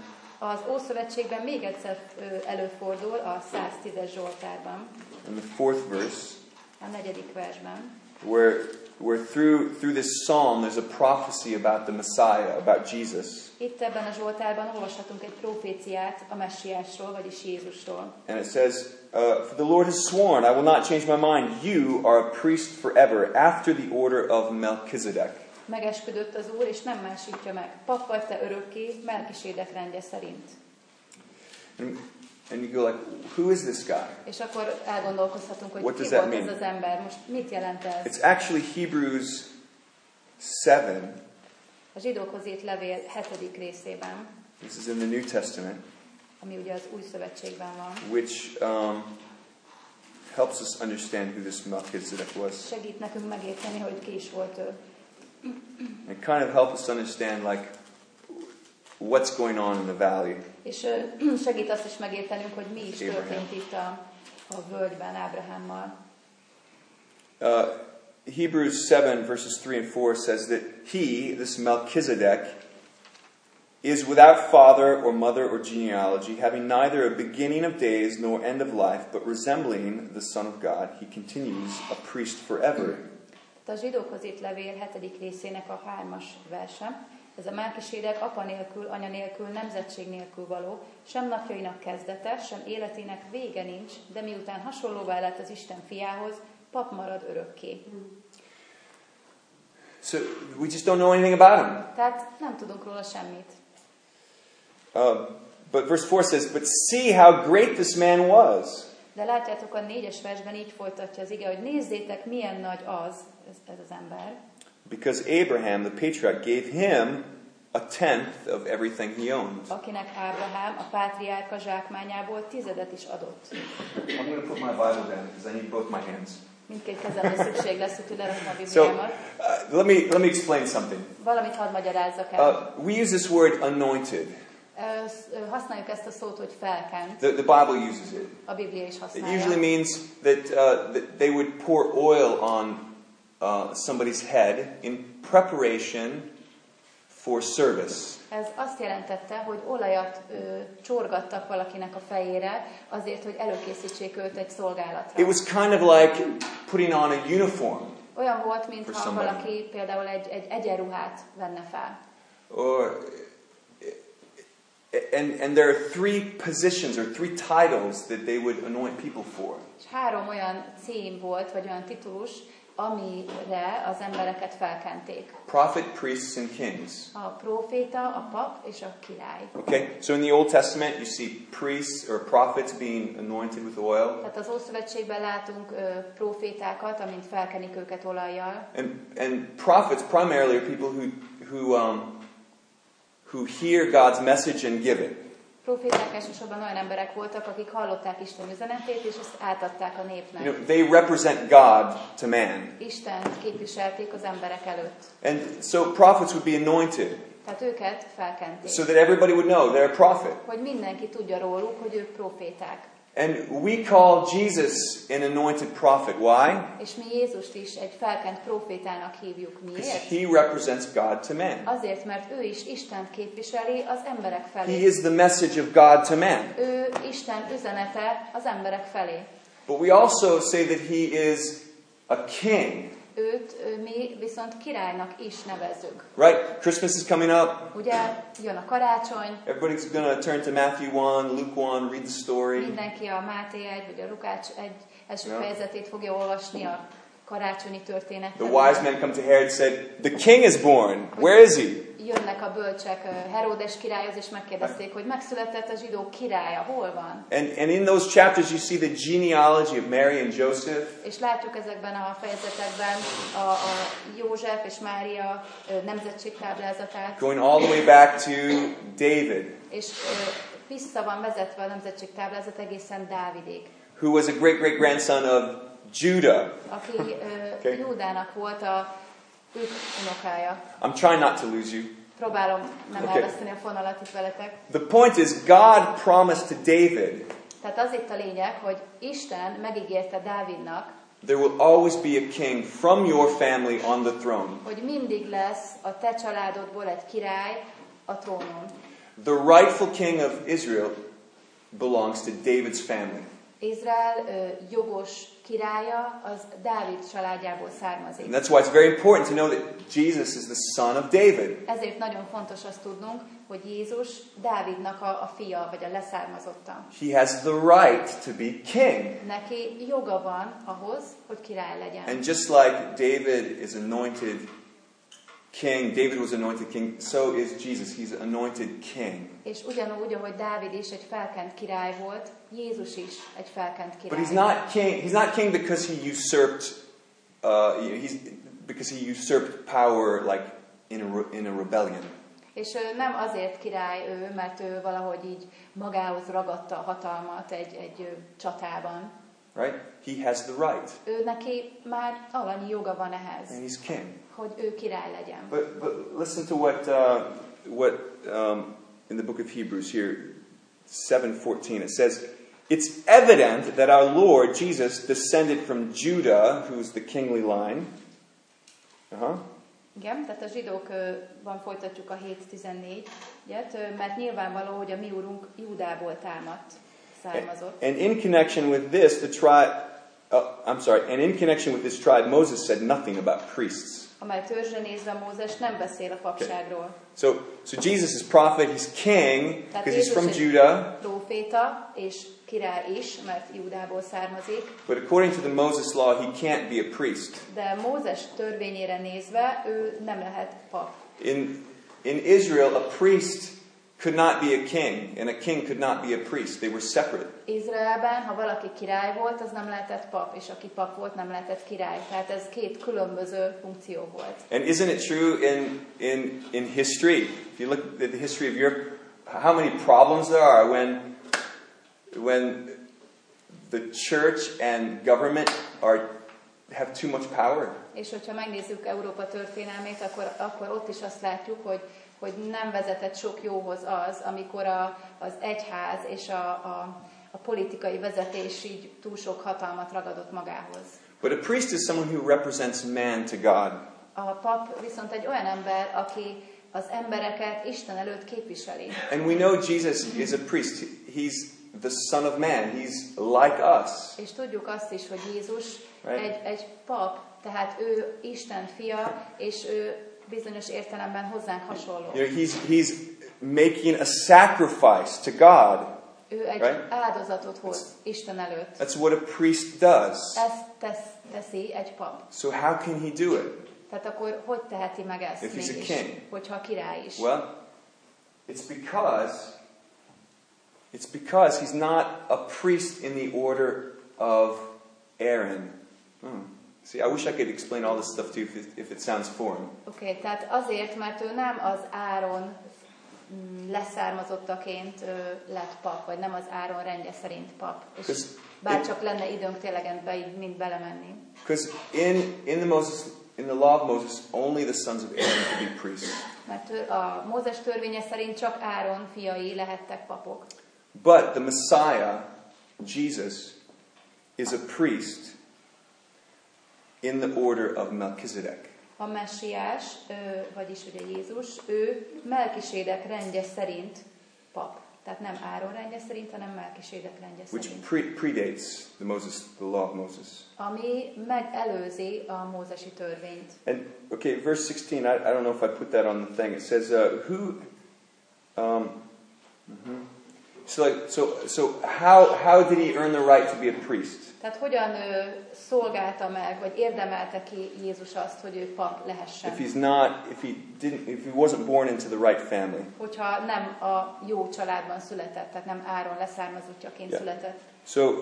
Az Ószövetségben még egyszer előfordul a 110-es Zsoltárban, in the fourth verse, a negyedik versben, where, where through, through this psalm there's a prophecy about the Messiah, about Jesus. Itt ebben a Zsoltárban olvashatunk egy proféciát a messiásról, vagyis Jézusról. And it says, uh, For the Lord has sworn, I will not change my mind. You are a priest forever, after the order of Melchizedek. Megesküdött az Úr, és nem másítja meg. Pap vagy te örökké, Melkisédek rendje szerint. And, and you go like, who is this guy? És akkor elgondolkozhatunk, hogy What ki volt ez mean? az ember. Most mit jelent ez? It's actually Hebrews 7. A zsidókhoz írt levél hetedik részében, This is in the New Testament, ami ugye az új szövetségben van. which um, helps us understand who this Melchizedek was. Segít nekünk megérteni, hogy ki is volt ő. And kind of help us understand like what's going on in the valley. És segít azt is megértenünk, hogy mi is Abraham. történt itt a, a völgyben Ábrahámmal. Uh, Hebrews 7, verses 3 and 4 says that he, this Melchizedek, is without father or mother or genealogy, having neither a beginning of days nor end of life, but resembling the Son of God, he continues a priest forever. Itt a zsidókhoz írt levél hetedik részének a hármas verse. Ez a Melkisédek apa nélkül, anya nélkül, nemzetség nélkül való, sem napjainak kezdete, sem életének vége nincs, de miután hasonlóvá lett az Isten fiához, pap marad örökké. So we just don't know anything about him. Tehát nem tudunk róla semmit. Uh, but verse 4 says, But see how great this man was. De látjátok, a négyes versben így folytatja az ige, hogy nézzétek, milyen nagy az, ez, ez az ember, Because Abraham, the patriarch, gave him a tenth of everything he owned. akinek Ábrahám a pátriárka zsákmányából tizedet is adott. I'm going to put my Bible down because I need both my hands. Mindkét kezemre szükség lesz, hogy lerakom a So, uh, let me let me explain something. Valamit hadd magyarázzak el. Uh, we use this word anointed. Ö, Használjuk ezt a szót, hogy felkent. The, the Bible uses it. A Biblia is It használja. usually means that, uh, that they would pour oil on uh, somebody's head in preparation for service. Ez azt jelentette, hogy olajat ö, csorgattak valakinek a fejére, azért, hogy előkészítsék őt egy szolgálatra. It was kind of like putting on a uniform Olyan volt, mintha valaki például egy, egy egyenruhát venne fel. or And, and there are three positions or three titles that they would anoint people for. És három olyan cím volt, vagy olyan titulus, amire az embereket felkenték. Prophet, priests, and kings. A proféta, a pap és a király. Okay, so in the Old Testament, you see priests or prophets being anointed with oil, Tehát az Ószövetségben látunk ö, profétákat, amint felkenik őket olajjal. and and prophets primarily are people who who um, who hear God's message and give it. Proféták elsősorban olyan emberek voltak, akik hallották Isten üzenetét, és ezt átadták a You népnek. know, they represent God to man, Istent képviselték az emberek előtt. and so prophets would be anointed Tehát őket felkenték. so that everybody would know they're a prophet. Hogy mindenki tudja róluk, hogy ők proféták. And we call Jesus an anointed prophet. Why? És mi Jézust is egy felkent profétának hívjuk. Because Miért? he represents God to man. Azért, mert ő is Istent képviseli az emberek He felé. is the message of God to man. Ő Isten üzenete az emberek felé. But we also say that he is a king. Őt mi viszont királynak is nevezzük. Right? Christmas is coming up. Ugye jön a karácsony, Everybody's to turn to Matthew 1, Luke 1, read the story. mindenki a Máté egy vagy a Lukács egy első Ja. fejezetét fogja olvasni a karácsonyi történetet. The wise men come to Herod and said, The king is born. Where is he? Jönnek a bölcsek ö, Heródes királyhoz, és megkérdezték, hogy megszületett a zsidó királya, hol van? And, and in those chapters, you see the genealogy of Mary and Joseph. És látjuk ezekben a fejezetekben a, a József és Mária nemzetségtáblázatát, going all the way back to David, és vissza van vezetve a nemzetségtáblázat egészen Dávidig, who was a great great grandson of Judah. aki Okay. Júdának volt a. I'm trying not to lose you. Próbálom nem Okay. elveszteni a fonalat itt veletek. The point is, God promised to David Tehát az itt a lényeg, hogy Isten megígérte Dávidnak, there will always be a king from your family on the throne. hogy mindig lesz a te családodból egy király a trónon. The rightful king of Israel belongs to David's family. Izrael jogos királya az Dávid családjából And származik. that's why it's very important to know that Jesus is the son of David. Ezért nagyon fontos azt tudnunk, hogy Jézus Dávidnak a, a fia, vagy a leszármazotta. He has the right to be king. Neki joga van ahhoz, hogy király legyen. And just like David is anointed king, David was anointed king, so is Jesus. He's anointed king. És ugyanúgy, ahogy Dávid is egy felkent király volt, Jézus is egy felkent But király. he's not king. He's not king because he usurped. Uh, he's because he usurped power like in a, in a rebellion. És nem azért király ő, mert ő valahogy így magához ragadta a hatalmat egy, egy csatában. Right? He has the right, Ő neki már alanyi joga van ehhez, and he's king. hogy ő király legyen. But, but listen to what uh, what um, in the book of Hebrews here, seven fourteen. It says, "It's evident that our Lord Jesus descended from Judah, who's the kingly line." Uh huh. Igen, tehát a zsidókban folytatjuk a 7.14-et, ö, mert nyilvánvaló, hogy a mi úrunk Júdából támadt, származott. And in connection with this, the tribe. Uh, I'm sorry. And in connection with this tribe, Moses said nothing about priests. Amely törzsre nézve Mózes nem beszél a papságról. So, so Jesus is prophet. He's king because he's from Judah. Proféta és király is, mert Júdából származik, But according to the Moses law, he can't be a priest. de Mózes törvényére nézve ő nem lehet pap. In, in Israel, a priest could not be a king, and a king could not be a priest. They were separate. Izraelben, ha valaki király volt, az nem lehetett pap, és aki pap volt, nem lehetett király. Tehát ez két különböző funkció volt. And isn't it true in, in, in history? If you look at the history of Europe, how many problems there are when, when the church and government are, have too much power. És hogyha megnézzük Európa történelmét, akkor, akkor ott is azt látjuk, hogy, hogy nem vezetett sok jóhoz az, amikor a, az egyház és a, a, a politikai vezetés így túl sok hatalmat ragadott magához. But a priest is someone who represents man to God. A pap viszont egy olyan ember, aki az embereket Isten előtt képviseli. And we know Jesus is a priest. He's the Son of Man. He's like us. És tudjuk azt is, hogy Jézus Right. egy, egy pap, tehát ő Isten fia, és ő bizonyos értelemben hozzánk hasonló. You know, he's, he's making a sacrifice to God. Ő egy Right? áldozatot hoz Isten előtt. That's what a priest does. Ezt tesz, teszi egy pap. So how can he do it? Tehát akkor hogy teheti meg ezt If he's a mégis, king. hogyha király is? Well, it's because it's because he's not a priest in the order of Aaron. Hmm. See, I wish I could explain all this stuff to you if it, if it sounds foreign. Oké, okay, tehát azért, mert ő nem az Áron mm, leszármazottaként lett pap, vagy nem az Áron rendje szerint pap. És bár csak lenne időnk tényleg így mind belemenni. Because in, in the Moses in the law of Moses, only the sons of Aaron could be priests. Mert a Mózes törvénye szerint csak Áron fiai lehettek papok. But the Messiah, Jesus, is a priest in the order of Melchizedek. A messiás, ö, vagyis ugye Jézus, ő Melkisédek rendje szerint pap. Tehát nem Áron rendje szerint, hanem Melkisédek rendje which szerint. pre- predates the Moses, the law of Moses. Ami megelőzi a mózesi törvényt. And okay, verse sixteen. I, I don't know if I put that on the thing. It says, uh, "Who?" Um, mhm. So, like, so, so, how how did he earn the right to be a priest? Tehát hogyan ő szolgálta meg, vagy érdemelte ki Jézus azt, hogy ő pap lehessen. If he's not, if he didn't, if he wasn't born into the right family. Hogyha nem a jó családban született, tehát nem Áron leszármazottjaként Yeah. született. So,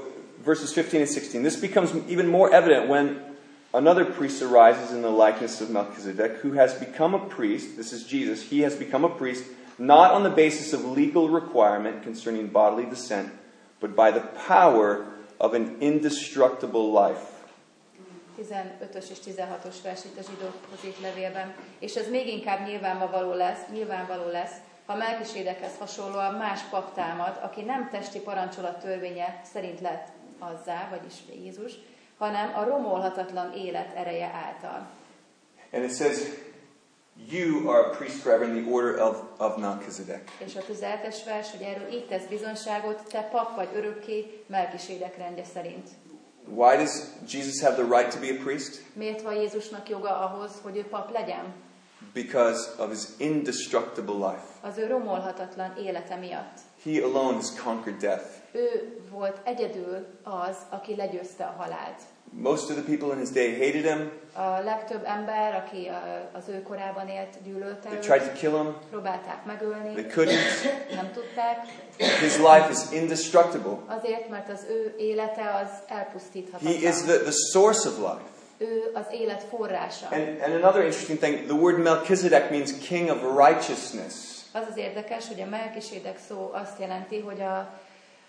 verses 15 and 16. This becomes even more evident when another priest arises in the likeness of Melchizedek, who has become a priest. This is Jesus. He has become a priest not on the basis of legal requirement concerning bodily descent, but by the power of an indestructible life. 15-ös és 16-os vers itt a zsidókhoz írt levélben. És ez még inkább nyilvánvaló lesz, nyilvánvaló lesz, ha Melkisédekhez hasonlóan más pap támad, aki nem testi parancsolat törvénye szerint lett azzá, vagyis Jézus, hanem a romolhatatlan élet ereje által. And it says, You are a priest forever in the order of, of Melchizedek. És a 17-es vers, hogy erről így tesz bizonyságot, te pap vagy örökké Melkisédek rendje szerint. Why does Jesus have the right to be a priest? Miért van Jézusnak joga ahhoz, hogy ő pap legyen? Because of his indestructible life. Az ő romolhatatlan élete miatt. He alone has conquered death. Ő volt egyedül az, aki legyőzte a halált. Most of the people in his day hated him. A legtöbb ember, aki az ő korában élt, gyűlölte They tried to kill him. próbálták They megölni, couldn't. nem tudták, His life is indestructible. azért, mert az ő élete az He is elpusztíthatatlan. the, the source of life. Ő az élet forrása. And, and another interesting thing the word Melchizedek means king of righteousness. Az az érdekes, hogy a Melkisédek szó azt jelenti, hogy a,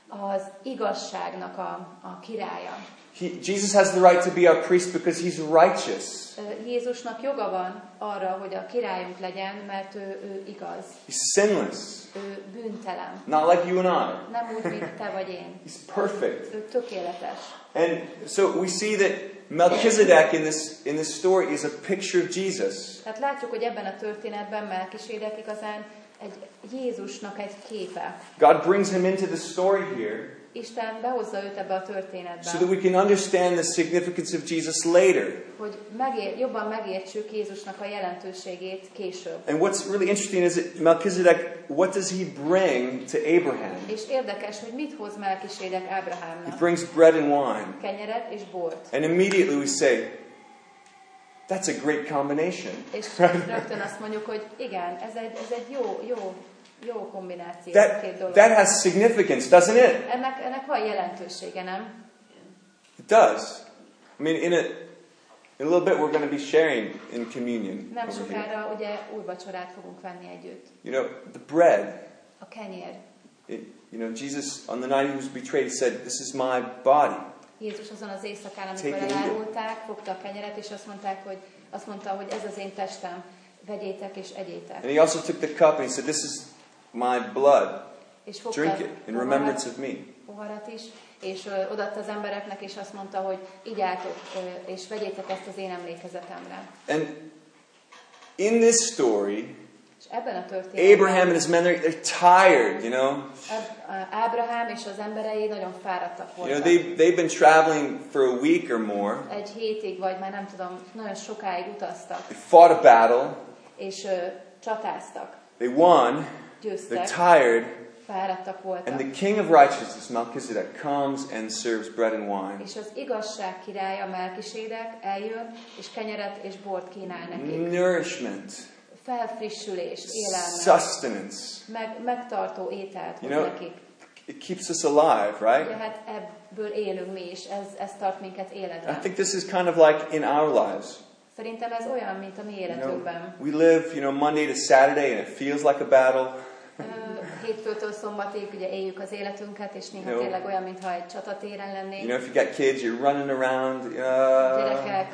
az igazságnak a, a királya. He, Jesus has the right to be our priest because he's righteous. Jézusnak joga van arra, hogy a királyunk legyen, mert ő, ő igaz. He's sinless, Ő bűntelen. not like you and I. Nem úgy, mint te vagy én. He's perfect. Ő tökéletes. And so we see that Melchizedek in this, in this story is a picture of Jesus. Tehát látjuk, hogy ebben a történetben Melkisédek igazán egy Jézusnak egy képe. God brings him into the story here Isten behozza őt ebbe a történetbe, so that we can understand the significance of Jesus later. hogy megér, jobban megértsük Jézusnak a jelentőségét később. And what's really interesting is that Melchizedek, what does he bring to Abraham? És érdekes, hogy mit hoz Melkisédek He Ábrahámnak. brings bread and wine. Kenyeret és bort. And immediately we say, that's a great combination. És rögtön azt mondjuk, hogy igen, ez egy, ez egy jó, jó, jó kombináció a két That, dolog. that has significance, doesn't it? Ennek, ennek van jelentősége, nem? It does. I mean, in a, in a little bit, we're going to be sharing in communion. Nem sokára ugye úrvacsorát fogunk venni együtt. You know, the bread. A kenyér. It, you know, Jesus, on the night he was betrayed, said, This is my body. Jézus azon az éjszakán, amikor elárulták, fogta a kenyeret, és azt mondták, hogy azt mondta, hogy ez az én testem, vegyétek és egyétek. And he also took the cup and he said, This is my blood. És fogta Drink it in remembrance of me. poharat is, és ö, odatta az embereknek, és azt mondta, hogy igyátok, ö, és vegyétek ezt az én emlékezetemre. And in this story, Abraham and his men, they're, they're tired, you know. Ab- Ábrahám és az emberei nagyon fáradtak You know, voltak. they've, been traveling for a week or more. Egy hétig, vagy már nem tudom, nagyon sokáig utaztak, They fought a battle. és ö, csatáztak, They won, they're győztek, tired, fáradtak voltak. and the king of righteousness, Melchizedek, comes and serves bread and wine. És az igazság királya Melkisédek eljön, és kenyeret és bort kínál nekik. Nourishment, Felfrissülést, élelmet, sustenance. meg, megtartó ételt You hoz know, nekik. it keeps us alive, right? Ugye hát ebből élünk mi is, ez, ez tart minket I életben. think this is kind of like in our lives. Szerintem ez olyan, mint a mi You know, életünkben. we live, you know, Monday to Saturday, and it feels like a battle. Hétfőtől szombatig ugye éljük az életünket, és néha Jó. tényleg olyan, mintha egy csatatéren You lennénk. know, if you got kids, you're running around. Uh, Gyerekek,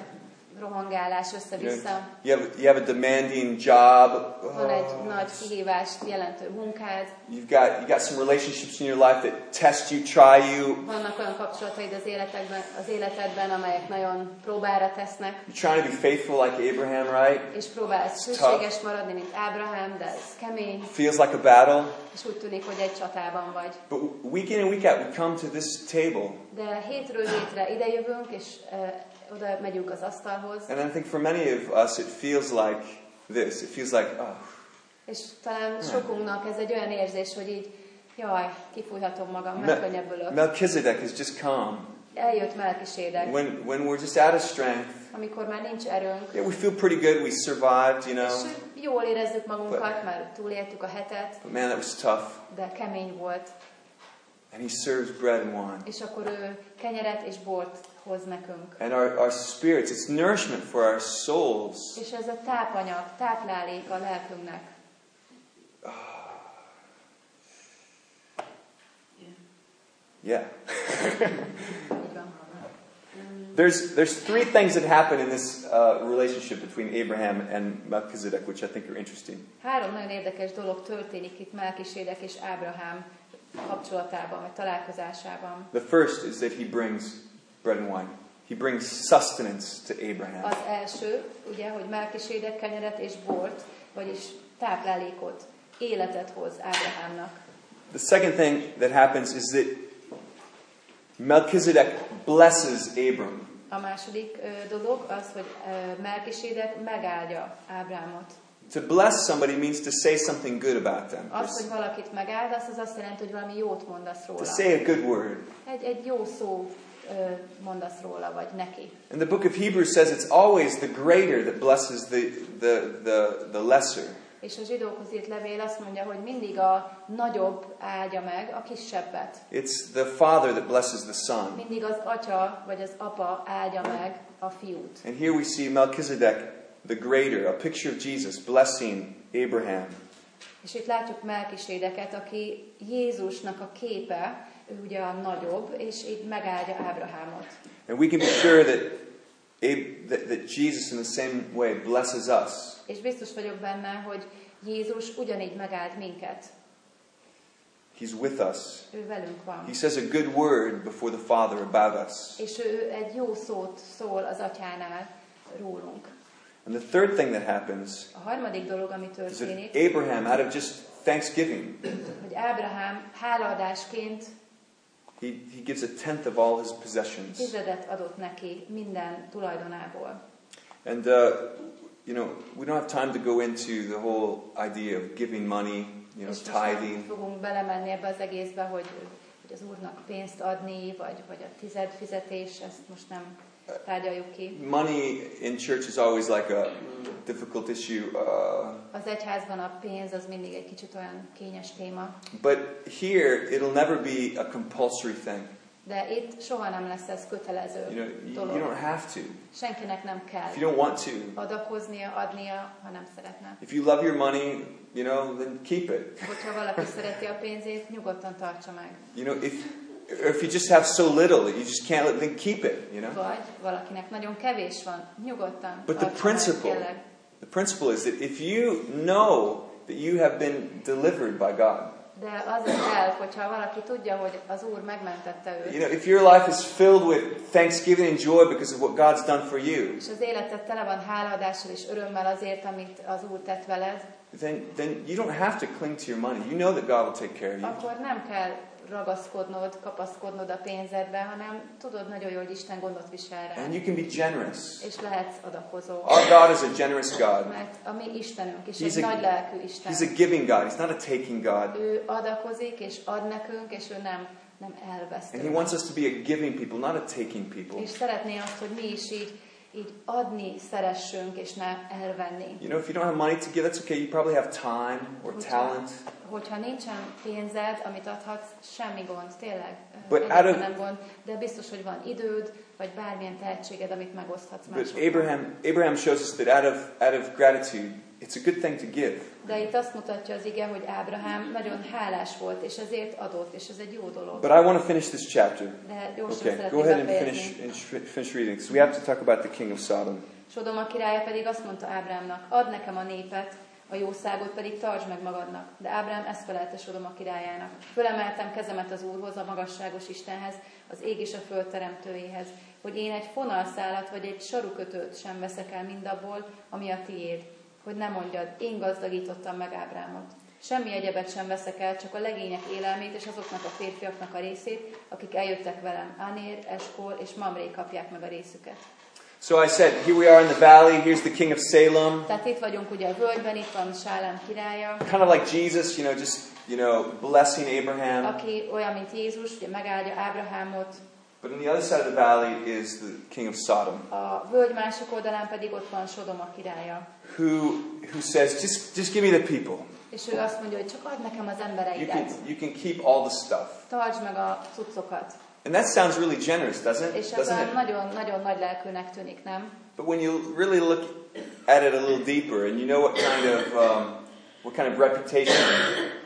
rohangálás össze-vissza. you have you have a demanding job. Van egy nagy kihívást jelentő munkád, You've got you got some relationships in your life that test you, try you. vannak olyan kapcsolataid az életedben, az életedben, amelyek nagyon próbára tesznek, You're trying to be faithful like Abraham, right? és próbálsz szükséges maradni, mint Ábrahám, de ez kemény, Feels like a battle. és úgy tűnik, hogy egy csatában vagy. But week in and week out, we come to this table, De hétről hétre idejövünk, és uh, oda megyünk az asztalhoz, and I think for many of us, it feels like this. It feels like, oh, és talán sokunknak ez egy olyan érzés, hogy így, jaj, kifújhatom magam, Me- megkönnyebbülök. Melchizedek has just come. Eljött Melkisédek, When when we're just out of strength, amikor már nincs erőnk, yeah, we feel pretty good. We survived, you know. és jól érezzük magunkat, mert túléltük a hetet, But man, that was tough. de kemény volt, And he serves bread and wine. és akkor ő kenyeret és bort hoz nekünk. And our, our spirits, it's nourishment for our souls. És ez a tápanyag, táplálék a lelkünknek. Yeah. Így van. There's, there's three things that happen in this uh, relationship between Abraham and Melchizedek, which I think are interesting. Három nagyon érdekes dolog történik itt Melkisédek és Ábrahám kapcsolatában, vagy találkozásában. The first is that he brings bread and wine. He brings sustenance to Abraham. Az első, ugye, hogy Melkisédek kenyeret és bort, vagyis táplálékot, életet hoz Ábrahámnak. The second thing that happens is that Melchizedek blesses Abram. A második ö, dolog az, hogy ö, Melkisédek megáldja Ábrámot. To bless somebody means to say something good about them. Az, hogy valakit megáldasz, az azt jelenti, hogy valami jót mondasz To róla. say a good word. Egy, egy jó szó mondasz róla, vagy neki. And the book of Hebrews says it's always the greater that blesses the, the, the, the lesser. És a zsidókhoz írt levél azt mondja, hogy mindig a nagyobb áldja meg a kisebbet. It's the father that blesses the son. Mindig az atya vagy az apa áldja meg a fiút. And here we see Melchizedek, the greater, a picture of Jesus blessing Abraham. És itt látjuk Melkisédeket, aki Jézusnak a képe, ugye a nagyobb, és így megáldja Ábrahámot. And we can be sure that, Ab- that, that Jesus, in the same way, blesses us. És biztos vagyok benne, hogy Jézus ugyanígy megáld minket. He's with us. Ő velünk van. He says a good word before the Father about us. És ő egy jó szót szól az atyánál rólunk. And the third thing that happens A harmadik dolog, ami is that történik, Abraham, out of just thanksgiving, hogy Ábrahám hálaadásként he, he gives a tenth of all his possessions. tizedet adott neki minden tulajdonából. And, uh, you know, we don't have time to go into the whole idea of giving money, you know, tithing. fogunk belemenni ebbe az egészbe, hogy, hogy az Úrnak pénzt adni, vagy, vagy a tized fizetés, ezt most nem tárgyaljuk ki. Money in church is always like a difficult issue. Uh, Az egyházban a pénz az mindig egy kicsit olyan kényes téma, but here, it'll never be a compulsory thing. de itt soha nem lesz ez kötelező You know, you, you dolog. don't have to. Senkinek nem kell If you don't want to, adakoznia, adnia, ha nem szeretne. if you love your money, you know, then keep it. Hogyha valaki szereti a pénzét, nyugodtan tartsa meg. You know, if if you just have so little that you just can't let, then keep it. You know. Vagy valakinek nagyon kevés van, nyugodtan But the principle, the principle is that if you know that you have been delivered by God, De az az elv, hogyha valaki tudja, hogy az Úr megmentette őt, you know, if your life is filled with thanksgiving and joy because of what God's done for you, és az életed tele van hálaadással és örömmel azért, amit az Úr tett veled, then then you don't have to cling to your money. You know that God will take care of you. akkor nem kell ragaszkodnod, kapaszkodnod a pénzedbe, hanem tudod nagyon jó, hogy Isten gondot visel rá. And you can be generous. És lehetsz adakozó. Our God is a generous God. Mert a mi Istenünk is He's egy a- nagy lelkű Isten. He's a giving God. He's not a taking God. Ő adakozik és ad nekünk, és ő nem, nem elvesz And He wants us to be a giving people, not a taking people. És szeretné azt, hogy mi is így, így adni szeressünk, és ne elvenni. You know, if you don't have money to give, that's okay. You probably have time or talent. Hogyha nincsen pénzed, amit adhatsz, semmi gond, tényleg. But out of- nem gond, de biztos, hogy van időd, vagy bármilyen tehetséged, amit megoszthatsz But másokkal. Abraham, Abraham shows us that out of, out of gratitude, it's a good thing to give. De itt azt mutatja az ige, hogy Ábrahám nagyon hálás volt, és ezért adott, és ez egy jó dolog. But I want to finish this chapter. De gyorsan Okay, go ahead and finish, and finish reading. So we have to talk about the king of Sodom. Sodoma királya pedig azt mondta Ábrámnak, add nekem a népet, a jószágot pedig tartsd meg magadnak. De Ábrám ezt felelte Sodoma királyának. Fölemeltem kezemet az Úrhoz, a magasságos Istenhez, az ég és a föld teremtőjéhez, hogy én egy fonalszálat vagy egy sarukötőt sem veszek el mindabból, ami a tiéd. Hogy ne mondjad, én gazdagítottam meg Ábrámot. Semmi egyebet sem veszek el, csak a legények élelmét és azoknak a férfiaknak a részét, akik eljöttek velem. Anér, Eskol és Mamré kapják meg a részüket. So I said, here we are in the valley. Here's the king of Salem. Tehát itt vagyunk ugye a völgyben, itt van Sálem királya, Kind of like Jesus, you know, just, you know, blessing Abraham. aki olyan, mint Jézus, ugye megáldja Ábrahámot. But on the other side of the valley is the king of Sodom, A völgy másik oldalán pedig ott van Sodoma királya. who, who says, just, just give me the people. És ő azt mondja, hogy csak add nekem az You embereidet. can, you can keep all the stuff. Tartsd meg a cuccokat. And that sounds really generous, doesn't És it? ez Doesn't it? nagyon-nagyon nagy lelkűnek tűnik, nem? But when you really look at it a little deeper and you know what kind of um, what kind of reputation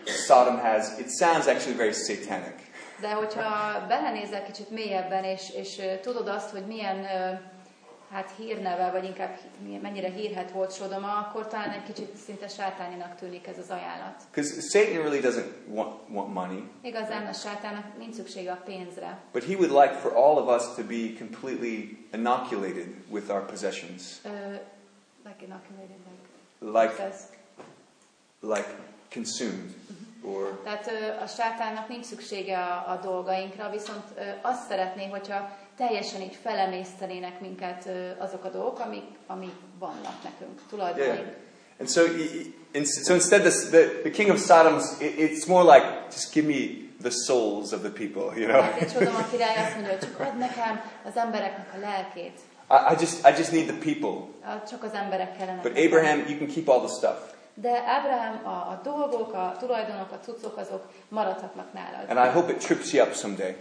Sodom has, it sounds actually very satanic. De hogyha belenézel kicsit mélyebben, és, és tudod azt, hogy milyen ö, hát hírneve, vagy inkább mennyire hírhet volt Sodoma, akkor talán egy kicsit szinte sátáninak tűnik ez az ajánlat. Because Satan really doesn't want, want money, Igazán a sátának nincs szüksége a pénzre, but he would like for all of us to be completely inoculated with our possessions, Ö, like inoculated, like, like like consumed, or Tehát ö, a sátánnak nincs szüksége a, a dolgainkra, viszont ö, azt szeretné, hogyha teljesen így felemésztenének minket azok a dolgok, amik, amik vannak nekünk, tulajdonaink. yeah. And so, and so instead, this, the, the king of Sodom's, it, it's more like just give me the souls of the people, you know. I, I just I just need the people. But. Abraham, you can keep all the stuff. De Ábrahám, a, a dolgok, a tulajdonok, a cuccok, azok maradhatnak nálad. And I hope it trips you up someday.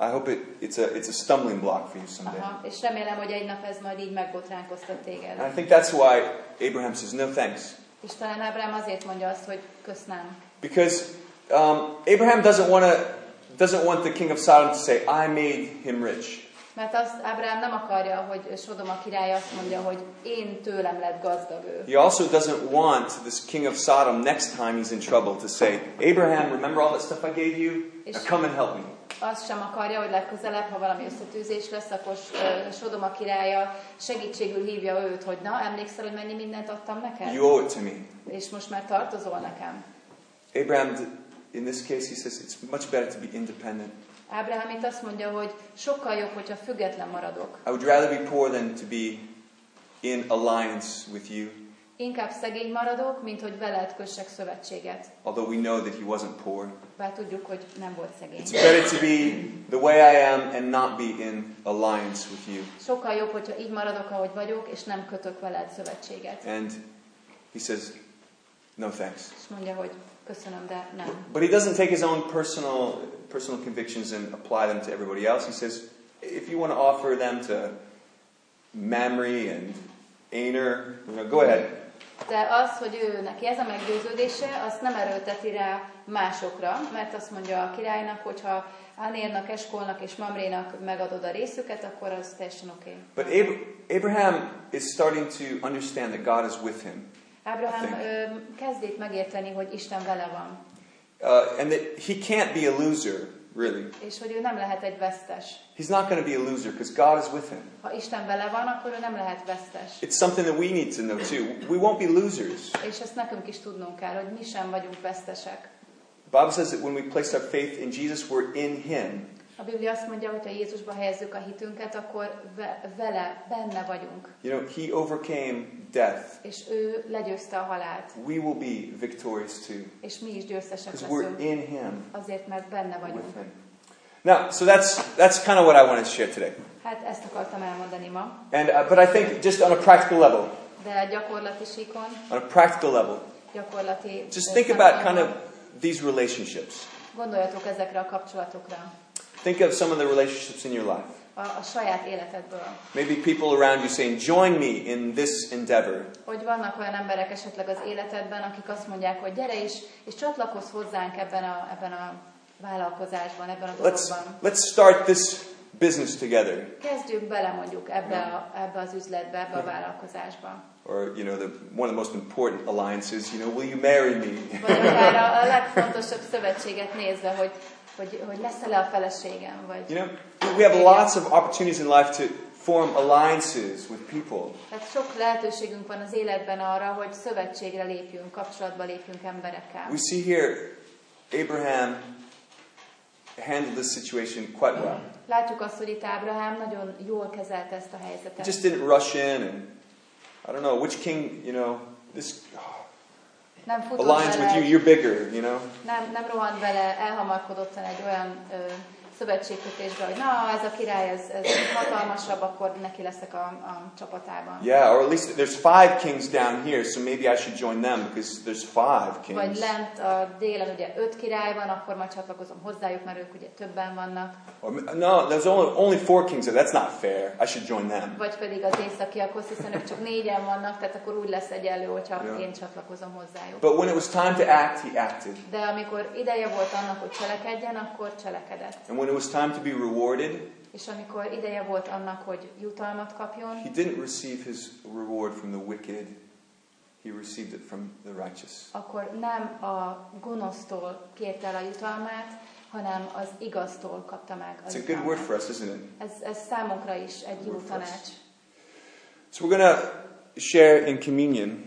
I hope it, it's a it's a stumbling block for you someday. Aha, és remélem, hogy egy nap ez majd így megbotránkoztat téged. And I think that's why Abraham says no thanks. És talán Ábrahám azért mondja azt, hogy köszönöm. Because um, Abraham doesn't want to doesn't want the king of Sodom to say I made him rich. Mert azt Ábrahám nem akarja, hogy Sodoma király azt mondja, hogy én tőlem lett gazdag ő. He also doesn't want this king of Sodom next time he's in trouble to say, Abraham, remember all that stuff I gave you? Now come and help me. Azt sem akarja, hogy legközelebb, ha valami összetűzés lesz, akkor Sodoma királya segítségül hívja őt, hogy na, emlékszel, hogy mennyi mindent adtam neked? You owe it to me. És most már tartozol nekem. Abraham, in this case, he says it's much better to be independent. Ábrahám itt azt mondja, hogy sokkal jobb, hogyha független maradok. I would rather be poor than to be in alliance with you, Inkább szegény maradok, mint hogy veled kössek szövetséget. although we know that he wasn't poor. Bár tudjuk, hogy nem volt szegény. It's better to be the way I am and not be in alliance with you. Sokkal jobb, hogyha így maradok, ahogy vagyok, és nem kötök veled szövetséget. And he says, no thanks. És mondja, hogy köszönöm, de nem. But he doesn't take his own personal, personal convictions and apply them to everybody else. He says, if you want to offer them to Mamre and Aner, you know, go ahead. De az, hogy ő neki ez a meggyőződése, azt nem erőlteti rá másokra, mert azt mondja a királynak, hogyha Anérnak, Eskolnak és Mamrénak megadod a részüket, akkor az teljesen oké. But Ab- Abraham is starting to understand that God is with him. Ábrahám kezd itt megérteni, hogy Isten vele van, Uh, and that he can't be a loser, really. és hogy ő nem lehet egy vesztes. He's not going to be a loser because God is with him. Ha Isten vele van, akkor ő nem lehet vesztes. It's something that we need to know too. We won't be losers. És ezt nekünk is tudnunk kell, hogy mi sem vagyunk vesztesek. The Bible says that when we place our faith in Jesus, we're in Him. A Biblia azt mondja, hogy ha Jézusba helyezzük a hitünket, akkor ve- vele, benne vagyunk. You know, He overcame death. És ő legyőzte a halált. We will be victorious too. És mi is győztesek Because we're leszünk. in Him. Azért, mert benne with vagyunk. Him. Now, so that's, that's kind of what I wanted to share today. Hát ezt akartam elmondani ma. And, uh, but I think just on a practical level, De gyakorlati síkon, on a practical level, gyakorlati... just think about kind of these relationships. Gondoljatok ezekre a kapcsolatokra. Think of some of the relationships in your life. A, a saját életedből. Maybe people around you saying, Join me in this endeavor. Hogy vannak olyan emberek esetleg az életedben, akik azt mondják, hogy gyere is, és csatlakozz hozzánk ebben a, ebben a vállalkozásban, ebben a Let's, dologban. let's start this business together. Kezdjük bele mondjuk ebbe, a, ebbe az üzletbe, ebbe a vállalkozásba. Or, you know, the, one of the most important alliances, you know, will you marry me? Vagy akár a, a legfontosabb szövetséget nézve, hogy, hogy, hogy lesz-e-e a feleségem, vagy You know, we have lots of opportunities in life to form alliances with people. Tehát sok lehetőségünk van az életben arra, hogy szövetségre lépjünk, kapcsolatba lépjünk emberekkel. We see here Abraham handled this situation quite well. Látjuk azt, hogy itt Ábrahám nagyon jól kezelte ezt a He helyzetet. just didn't rush in and, I don't know, which king, you know, this Nem futott aligns with you, vele, you're bigger, you know. nem, nem rohant vele elhamarkodottan egy olyan ö, szövetségkötésbe, hogy na, ez a király, ez, ez hatalmasabb, akkor neki leszek a, a csapatában. Yeah, or at least there's five kings down here, so maybe I should join them because there's five Vagy kings. lent a délen ugye öt király van, akkor majd csatlakozom hozzájuk, mert ők ugye többen vannak. Or, no, there's only, only four kings there. That's not fair. I should join them. Vagy pedig az északiakhoz, hiszen ők csak négyen vannak, tehát akkor úgy lesz egyenlő, hogyha Ja. én csatlakozom hozzájuk. But when it was time to act, he acted. De amikor ideje volt annak, hogy cselekedjen, akkor cselekedett. And when it was time to be rewarded, És amikor ideje volt annak, hogy jutalmat kapjon, he didn't receive his reward from the wicked. He received it from the righteous. akkor nem a gonosztól kérte el a jutalmát, hanem az igaztól kapta meg It's az a good word for us, isn't it? Ez, ez számunkra is egy jó tanács. So we're going to share in communion.